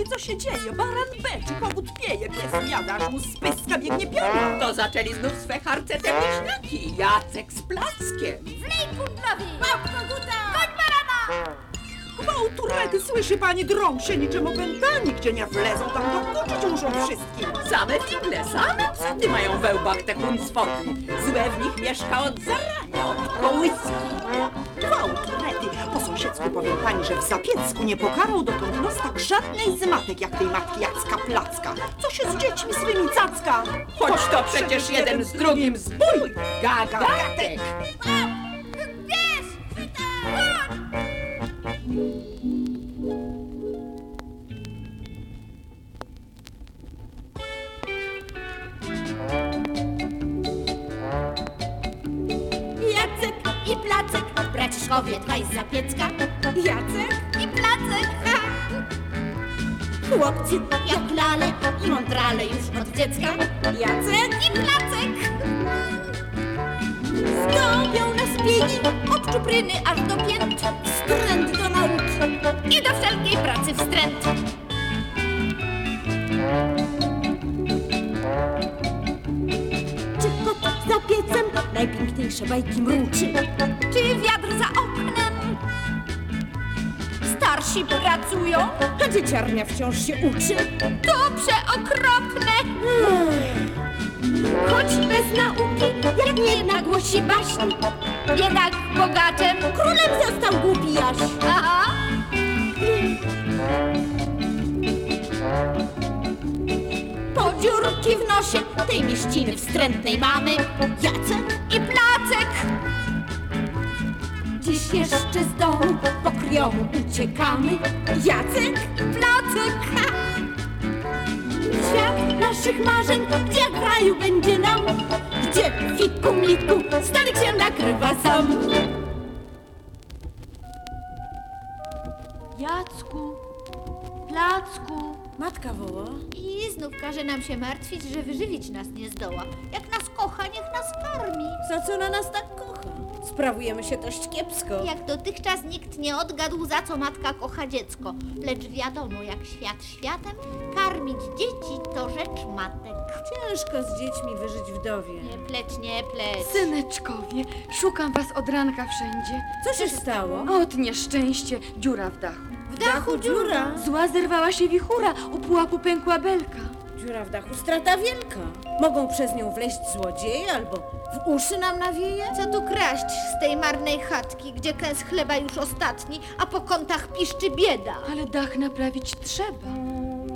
Rety, co się dzieje? Baran beczy, kogut pieje, pies jada, aż mu z pyska biegnie piana. To zaczęli znów swe harce te wieśniaki. Jacek z Plackiem. Wlej kundlowi! Pap koguta! Koń barana! Gwałtu Rety, słyszy pani, drą się niczym opętani, gdzie nie wlezą, tam dokuczyć muszą wszystkim. Same figle, same psuty mają we łbach te huncwoty. Złe w nich mieszka od zarania, od kołyski. Gwałt Sąsiedzku powiem pani, że w Zapiecku nie pokarał dotąd nos tak żadnej z matek, jak tej matki Jacka Placka. Co się z dziećmi swymi cacka? Choć to przecież jeden z drugim zbój. Gagatek. Pies! Chodź! Dwaj z Zapiecka. Jacek i Placek! Chłopcy jak lale i mądrale już od dziecka. Jacek i Placek! Zdobią nas biegi od czupryny aż do pięt. Wstręt do nauki i do wszelkiej pracy wstręt. Piecem najpiękniejsze bajki mruczy? Czy wiatr za oknem? Starsi pracują, a dzieciarnia wciąż się uczy. To przeokropne! Choć bez nauki, jak nie głosi baśń. Biedak bogaczem, królem został głupi jaś. Aha. Podziurki w nosie tej mieściny wstrętnej mamy. Jacek i Placek. Dziś jeszcze z domu po kriomu uciekamy. Jacek i Placek. Ha! Świat naszych marzeń, gdzie w raju będzie nam, gdzie w fiku miku stanek się nakrywa sam. Jacku, Placku. Matka woła. I znów każe nam się martwić, że wyżywić nas nie zdoła. Jak nas kocha, niech nas karmi. Za co ona nas tak kocha? Sprawujemy się dość kiepsko. Jak dotychczas nikt nie odgadł, za co matka kocha dziecko. Lecz wiadomo, jak świat światem, karmić dzieci to rzecz matek. Ciężko z dziećmi wyżyć wdowie. Nie pleć, nie pleć. Syneczkowie, szukam was od ranka wszędzie. Co się stało? Od nieszczęście, dziura w dachu. W dachu dziura. Zła zerwała się wichura, u pułapu pękła belka. Dziura w dachu strata wielka. Mogą przez nią wleźć złodzieje albo w uszy nam nawieje. Co tu kraść z tej marnej chatki, gdzie kęs chleba już ostatni, a po kątach piszczy bieda? Ale dach naprawić trzeba.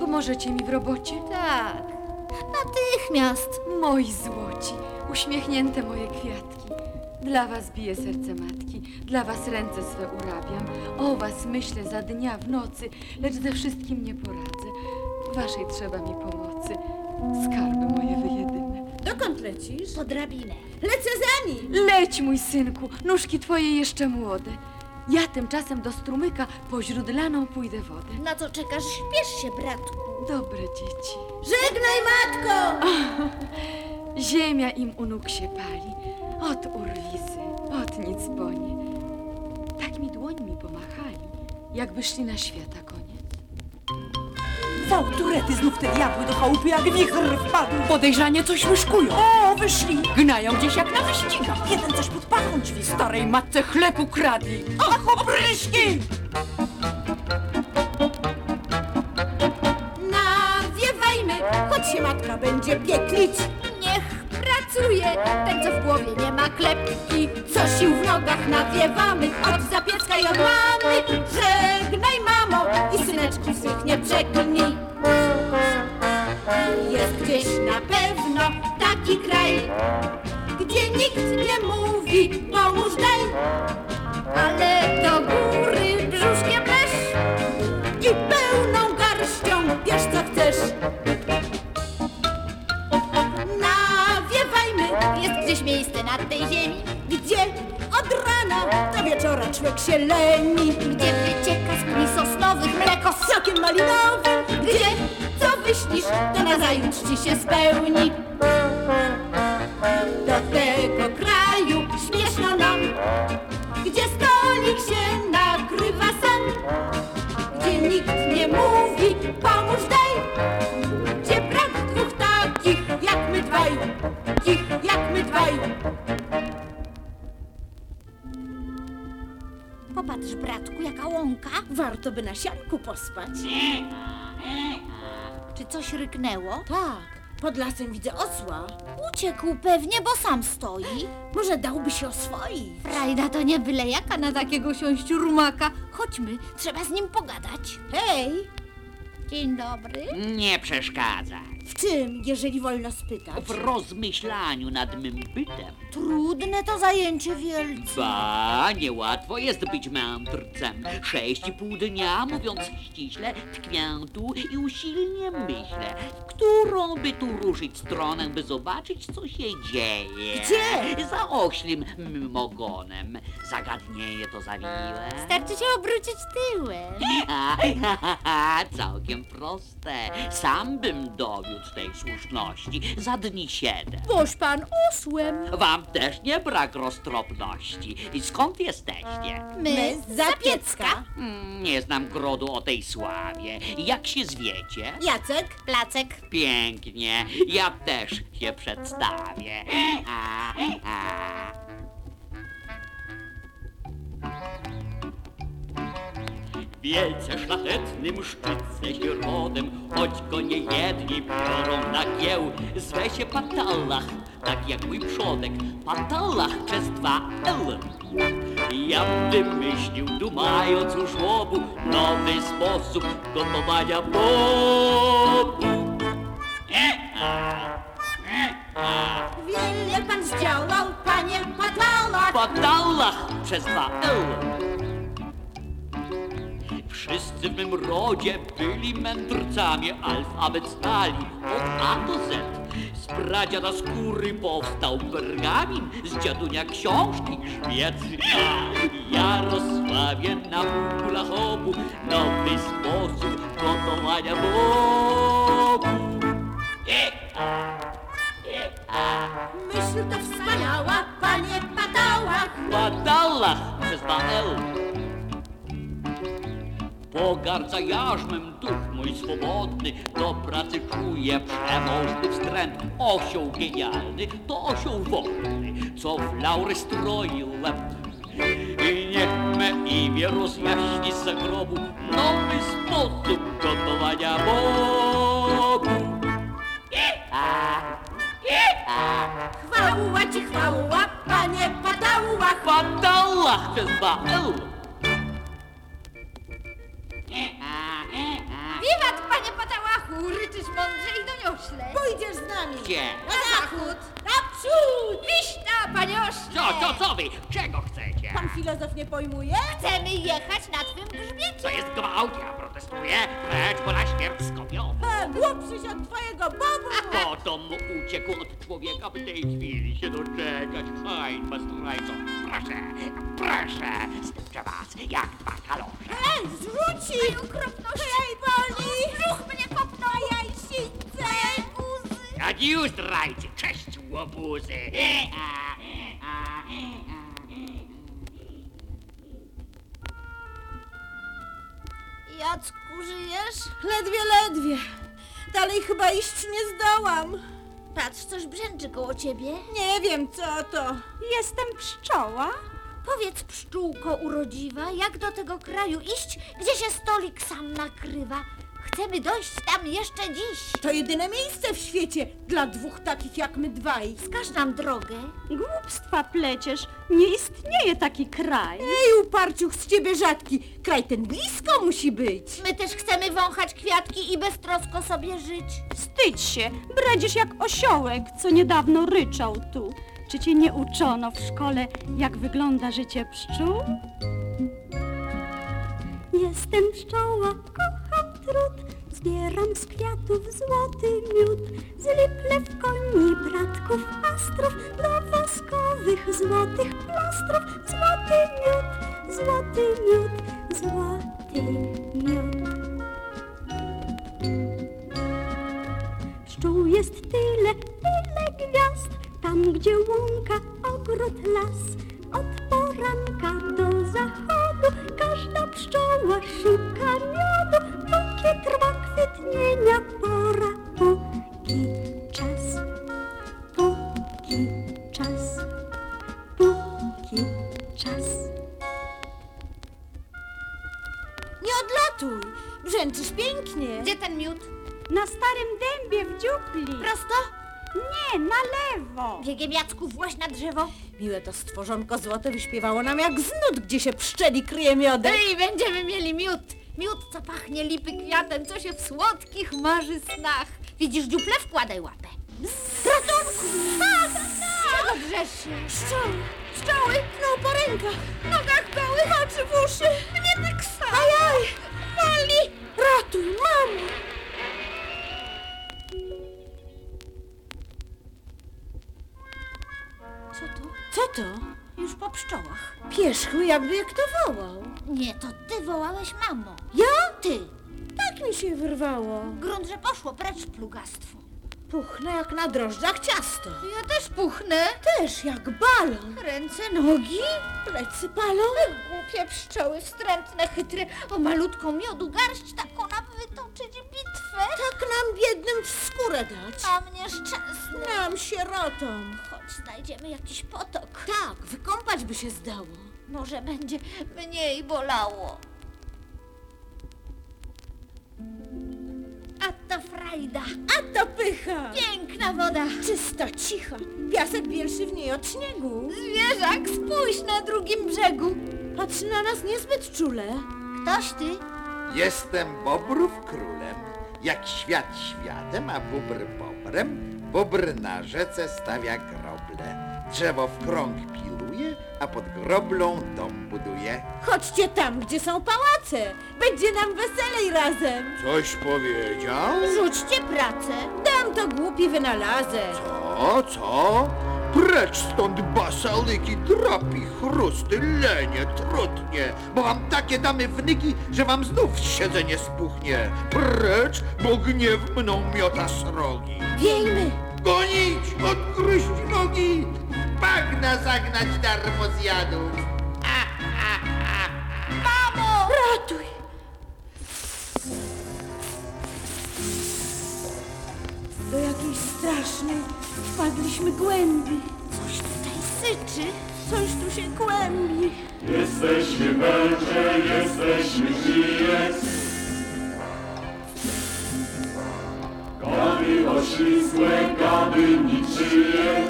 Pomożecie mi w robocie? Tak, natychmiast. Moi złoci, uśmiechnięte moje kwiatki. Dla was bije serce matki, dla was ręce swe urabiam. O was myślę za dnia w nocy, lecz ze wszystkim nie poradzę. Waszej trzeba mi pomocy, skarby moje wyjedyne. Dokąd lecisz? Po drabinę. Lecę za nim. Leć, mój synku, nóżki twoje jeszcze młode. Ja tymczasem do strumyka po źródlaną pójdę wodę. Na co czekasz? Śpiesz się, bratku. Dobre dzieci. Żegnaj, matko! Ziemia im u nóg się pali. Od urwisy, od nic bonie. Tak mi dłońmi pomachali, jakby szli na świata koniec. Gwałtu Rety, znów te diabły do chałupy jak wichr wpadł. Podejrzanie coś myszkują. O, wyszli! Gnają gdzieś jak na wyścigach. Jeden coś pod pachą dźwig. Starej matce chleb ukradli. Ach, opryszki! Nawiewajmy, choć się matka będzie pieklić. Niech pracuje ten, co w głowie nie ma klepki. Co sił w nogach nawiewamy, od zapiecka i od mamy. Żegnaj, mamo, i syneczku swych nie przeklnij. Jest gdzieś na pewno taki kraj, gdzie nikt nie mówi pomóż daj, Ale do góry brzuszkiem gdzieś miejsce na tej ziemi, gdzie od rana do wieczora człowiek się leni. gdzie wycieka z pni sosnowych mleko. z sokiem malinowym, gdzie co wyśnisz, to nazajutrz ci się spełni. Do tego kraju na sianku pospać. Czy coś ryknęło? Tak, pod lasem widzę osła. Uciekł pewnie, bo sam stoi. Może dałby się oswoić. Frajda to nie byle jaka na takiego siąściurmaka. Chodźmy, trzeba z nim pogadać. Hej, Dzień dobry. Nie przeszkadza. W czym, jeżeli wolno spytać? W rozmyślaniu nad mym bytem. Trudne to zajęcie wielce. Ba, niełatwo jest być mędrcem. Sześć i pół dnia, mówiąc ściśle, tkwię tu i usilnie myślę, którą by tu ruszyć stronę, by zobaczyć, co się dzieje. Gdzie? Za oślim mym ogonem. Zagadnienie to zawiłe. Starczy się obrócić tyłem. A, ha, ha, ha, całkiem proste. Sam bym dowiódł tej słuszności za dni siedem. Boż pan osłem. Wam też nie brak roztropności. I skąd jesteście? My z Zapiecka. Mm, Nie znam grodu o tej sławie. Jak się zwiecie? Jacek, Placek. Pięknie. Ja też się przedstawię. A, a. Wielce szlachetnym szczycę się rodem, choć go nie jedni biorą na kieł. Zwe się Patallach, tak jak mój przodek, Patallach przez dwa L. Ja wymyślił, dumając u żłobu, nowy sposób gotowania bobu. wiele pan zdziałał, panie Patala. Patallach przez dwa L. Wszyscy w mym rodzie byli mędrcami, alfabet znali od A do Z. Z pradziada skóry powstał pergamin, z dziadunia książki grzbiet. Jarosławie na półkulach obu nowy sposób gotowania bobu. Myśl to wspaniała, panie Patała. Badallach przez dwa L. Pogardza jarzmem duch mój swobodny, do pracy czuje przemożny wstręt. Osioł genialny to osioł wolny, co w laury stroi łeb. I niech me imię rozjaśni z zagrobu nowy sposób gotowania bobu. Chwała ci chwała, panie Patała. Badallach przez dwa L. Patałachu! Ryczysz mądrze i doniośle. Pójdziesz z nami. Gdzie? Na zachód. Naprzód. Wiśna, panie ośle! Co, co, co wy? Czego chcecie? Pan filozof nie pojmuje? Chcemy jechać na twym To grzbiecie. jest gwałt, ja protestuję. Precz, bo na śmierć skopią. A, głupszy się od twojego bobu. Potom uciekł od człowieka, by tej chwili się doczekać. Hańba zdrajcą. Proszę, proszę, zdepczę was jak dwa kalosze. Ej, zrzuci. Hej, boli. Brzuch mnie kopnął! Jajsińce. Guzy! A już zdrajcy, cześć łobuzy. A, a, a. Jacku, żyjesz? Ledwie, ledwie. Dalej chyba iść nie zdołam. Patrz, coś brzęczy koło ciebie. Nie wiem co to. Jestem pszczoła. Powiedz, pszczółko urodziwa, jak do tego kraju iść, gdzie się stolik sam nakrywa? Chcemy dojść tam jeszcze dziś. To jedyne miejsce w świecie dla dwóch takich jak my dwaj. Wskaż nam drogę. Głupstwa pleciesz. Nie istnieje taki kraj. Ej, uparciuch z ciebie rzadki. Kraj ten blisko musi być. My też chcemy wąchać kwiatki i beztrosko sobie żyć. Wstydź się, bredzisz jak osiołek, co niedawno ryczał tu. Czy cię nie uczono w szkole, jak wygląda życie pszczół? Jestem pszczoła, kocham trud, zbieram z kwiatów złoty miód, z liplep koni, bratków, astrów, do woskowych złotych plastrów, złoty miód, złoty miód, złoty miód. Pszczół jest tyle, tyle gwiazd, tam gdzie łąka, ogród, las. Od poranka do zachodu każda pszczoła szuka Miłe to stworzonko złote wyśpiewało nam jak znud, gdzie się pszczeli kryje miodem. Ej, będziemy mieli miód. Miód, co pachnie lipy kwiatem, co się w słodkich marzy snach. Widzisz dziuple? Wkładaj łapę. Ratunku! Tak, tak! Czego drzesz się? Pszczoły, pszczoły, no po rękach, nogach goły, oczy w uszy. Mnie tyksa. Ajaj, boli. Ratuj, mamo. Co to? Już po pszczołach. Pierzchły jakby jak to wołał. Nie, to ty wołałeś mamo. Ja? Ty. Tak mi się wyrwało. Grunt, że poszło precz plugastwo. Puchnę jak na drożdżach ciasto. Ja też puchnę. Też jak balon. Ręce, nogi. Plecy palą. Głupie pszczoły, wstrętne, chytre. O malutką miodu garść taką nam wytoczyć bitwę. Tak nam biednym w skórę dać. A mnie szczęsny. Nam sierotom. Chodź, znajdziemy jakiś potok. Tak, wykąpać by się zdało. Może będzie mniej bolało. To frajda. A to pycha. Piękna woda. Czysta, cicha. Piasek bielszy w niej od śniegu. Zwierzak, spójrz na drugim brzegu. Patrzy na nas niezbyt czule. Ktoś ty? Jestem Bobrów królem. Jak świat światem, a bóbr bobrem, bóbr na rzece stawia groble. Drzewo w krąg piluje, a pod groblą dom buduje. Chodźcie tam, gdzie są pałace. Będzie nam weselej razem. Coś powiedział? Rzućcie pracę. Dam to głupi wynalazek. Co, co? Precz stąd basalyki, drapi, chrusty, lenie, trutnie, bo wam takie damy wnyki, że wam znów siedzenie spuchnie. Precz, bo gniew mną miota srogi. Wiejmy. Gonić, odgryźć nogi, bagna zagnać darmo zjadł. Ratuj. Do jakiejś strasznej wpadliśmy głębi. Coś tutaj syczy. Coś tu się kłębi. Jesteśmy węże, jesteśmy żijec. Gady oślizgłe, gady niczyje.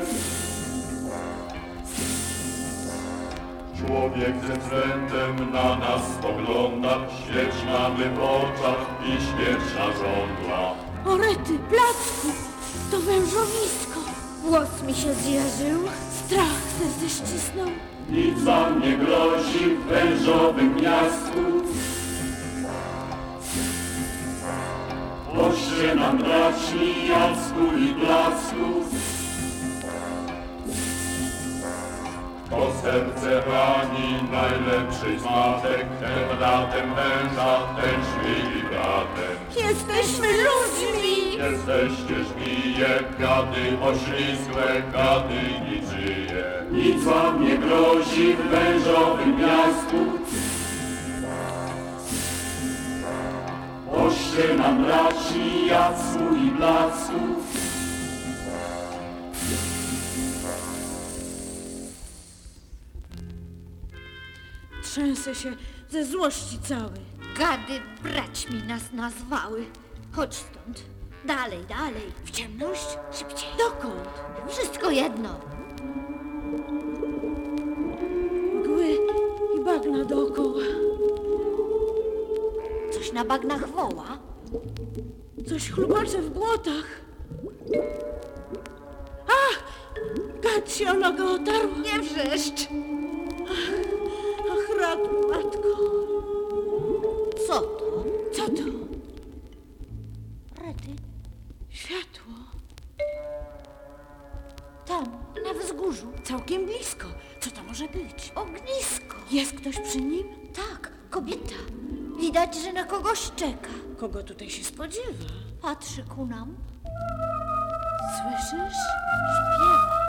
Człowiek ze względem na nas spogląda, śmierć mamy w oczach i śmierć na żądła. Orety, placku, to wężowisko. Włos mi się zjeżył. Strach serce ścisnął. Nic wam nie grozi w wężowym miastku. Oście nam braci Jacku i Blasku. To serce rani najlepszy z matek, ten bratem węża, ten szmili bratem. Jesteśmy ludźmi. Jesteście żmije, gady oślizgłe, gady niczyje. Nic wam nie grozi w wężowym miastku. Oście nam braci Jacku i Blasku. Trzęsę się ze złości cały. Gady braćmi nas nazwały. Chodź stąd. Dalej, dalej. W ciemność? Szybciej. Dokąd? Wszystko jedno. Mgły i bagna dookoła. Coś na bagnach woła. Coś chlubacze w błotach. A! Gad się o nogę otarł. Nie wrzeszcz. Na kogoś czeka. Kogo tutaj się spodziewa? Patrzy ku nam. Słyszysz? Śpiewa.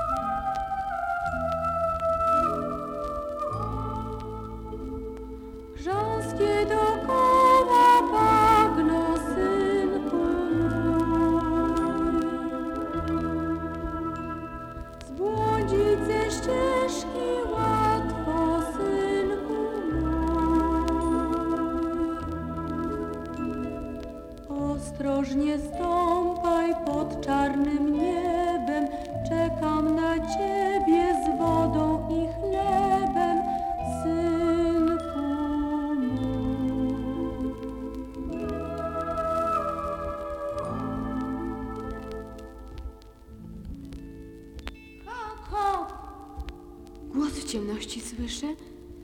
Ciemności słyszę.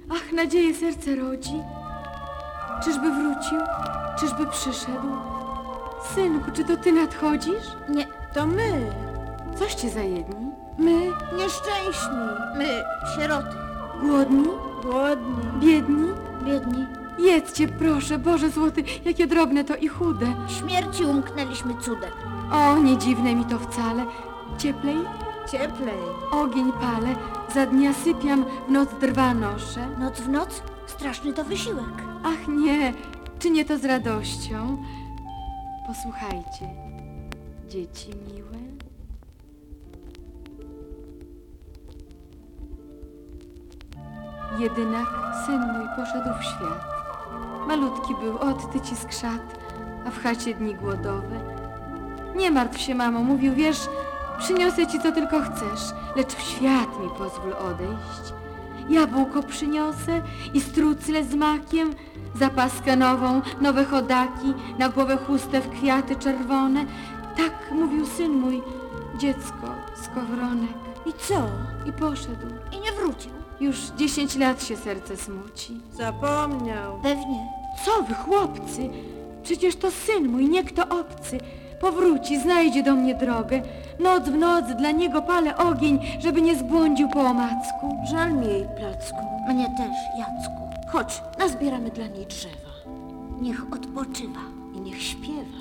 Ach, nadzieję serce rodzi. Czyżby wrócił? Czyżby przyszedł? Synku, czy to ty nadchodzisz? Nie, to my, Coście za jedni? my nieszczęśni, my sieroty, Głodni? głodni, Biedni? biedni. Jedzcie, proszę, Boże złoty, jakie drobne to i chude. Śmierci umknęliśmy cudem. O, nie dziwne mi to wcale. Cieplej? Cieplej. Ogień palę, za dnia sypiam, w noc drwa noszę. Noc w noc? Straszny to wysiłek. Ach nie, czynię to z radością. Posłuchajcie, dzieci miłe. Jedynak syn mój poszedł w świat. Malutki był, od tyci skrzat, a w chacie dni głodowe. Nie martw się, mamo, mówił, wiesz, przyniosę ci co tylko chcesz, lecz w świat mi pozwól odejść. Jabłko przyniosę i strucle z makiem, zapaskę nową, nowe chodaki, na głowę chustę w kwiaty czerwone. Tak mówił syn mój, dziecko, skowronek. I co? I poszedł. I nie wrócił. Już dziesięć lat się serce smuci. Zapomniał. Pewnie. Co wy, chłopcy? Przecież to syn mój, nie kto obcy. Powróci, znajdzie do mnie drogę. Noc w noc dla niego palę ogień, żeby nie zbłądził po omacku. Żal mi jej placku. Mnie też, Jacku. Chodź, nazbieramy dla niej drzewa. Niech odpoczywa i niech śpiewa.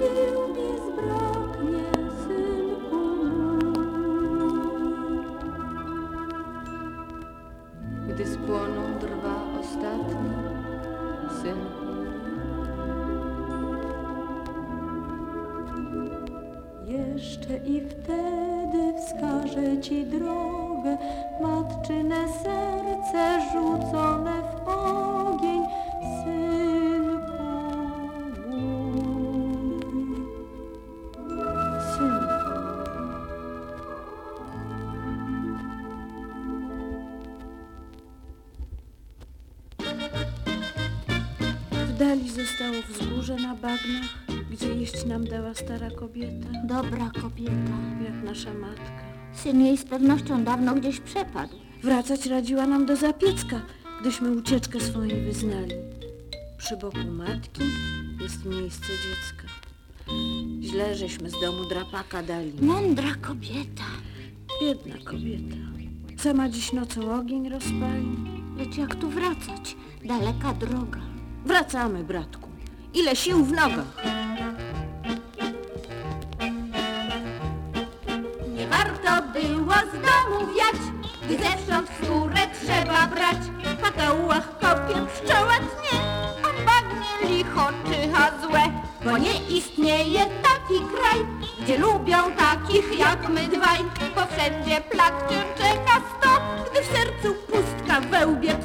you. Dali zostało wzgórze na bagnach, gdzie jeść nam dała stara kobieta, Dobra kobieta. jak nasza matka. Syn jej z pewnością dawno gdzieś przepadł. Wracać radziła nam do Zapiecka, gdyśmy ucieczkę jej wyznali. Przy boku matki jest miejsce dziecka. Źle żeśmy z domu drapaka dali. Mądra kobieta. Biedna kobieta. Sama dziś nocą ogień rozpali. Lecz jak tu wracać? Daleka droga. Wracamy, bratku. Ile sił w nogach. Nie warto było z domu wiać, gdy zewsząd skórę trzeba brać. W patołach kopie pszczoła tnie, a bagnie licho czyha złe. Bo nie istnieje taki kraj, gdzie lubią takich jak my dwaj. Bo wszędzie plak czeka sto, gdy w sercu pustka we łbie